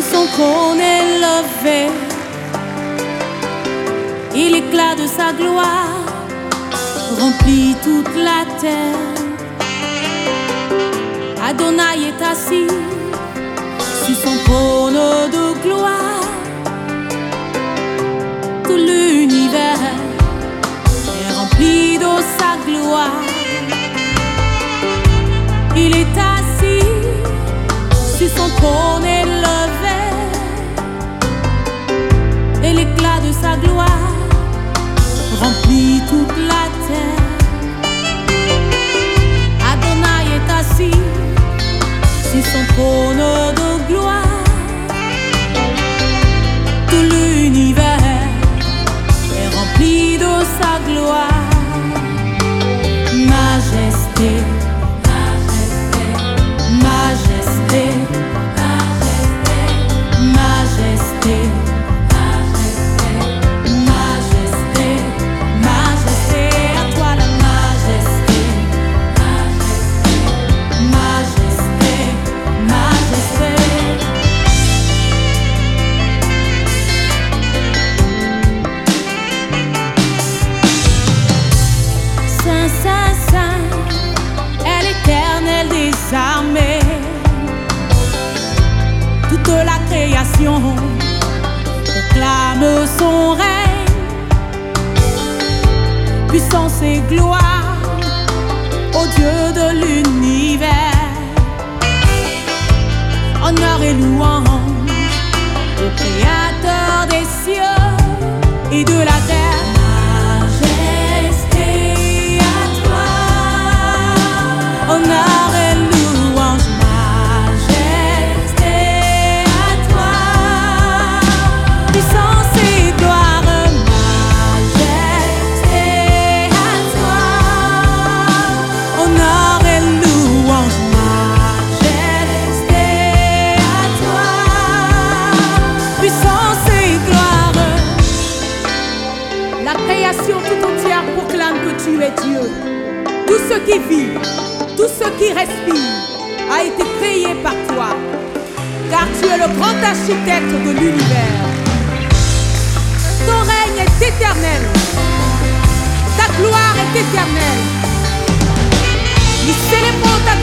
son trône élevé. Et l'éclat de sa gloire remplit toute la terre. Adonai est assis sur son trône de gloire. Tout l'univers est rempli de sa gloire. Il est assis sur son trône gloire remplit toute la terre. La création. Proclame son règne, puissance et gloire. Au Dieu La création tout entière proclame que tu es Dieu. Tout ce qui vit, tout ce qui respire a été créé par toi, car tu es le grand architecte de l'univers. Ton règne est éternel, ta gloire est éternelle. Nous célébrons ta